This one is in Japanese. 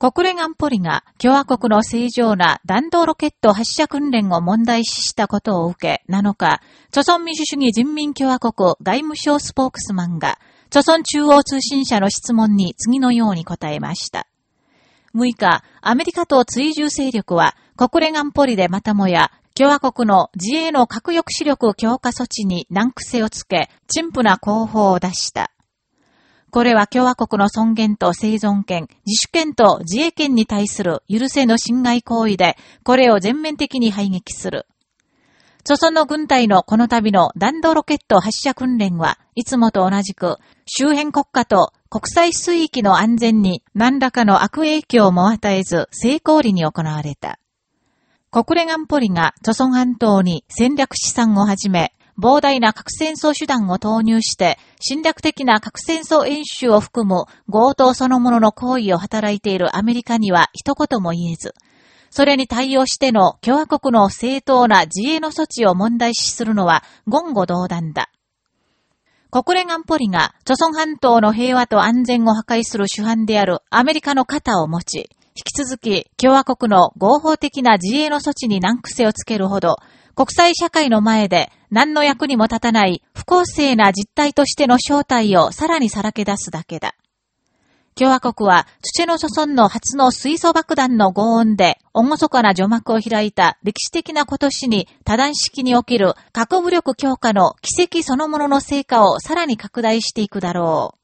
国連安保理が共和国の正常な弾道ロケット発射訓練を問題視したことを受け、7日、朝鮮民主主義人民共和国外務省スポークスマンが、朝鮮中央通信社の質問に次のように答えました。6日、アメリカと追従勢力は国連安保理でまたもや共和国の自衛の核抑止力強化措置に難癖をつけ、陳腐な広報を出した。これは共和国の尊厳と生存権、自主権と自衛権に対する許せの侵害行為で、これを全面的に排撃する。著村の軍隊のこの度の弾道ロケット発射訓練はいつもと同じく周辺国家と国際水域の安全に何らかの悪影響も与えず成功裏に行われた。国連安保理が著村半島に戦略資産をはじめ膨大な核戦争手段を投入して、侵略的な核戦争演習を含む強盗そのものの行為を働いているアメリカには一言も言えず、それに対応しての共和国の正当な自衛の措置を問題視するのは言語道断だ。国連安保理が、著村半島の平和と安全を破壊する主犯であるアメリカの肩を持ち、引き続き共和国の合法的な自衛の措置に難癖をつけるほど、国際社会の前で何の役にも立たない不公正な実態としての正体をさらにさらけ出すだけだ。共和国は、土の祖孫の初の水素爆弾の轟音で、厳かな除幕を開いた歴史的な今年に多段式における核武力強化の奇跡そのものの成果をさらに拡大していくだろう。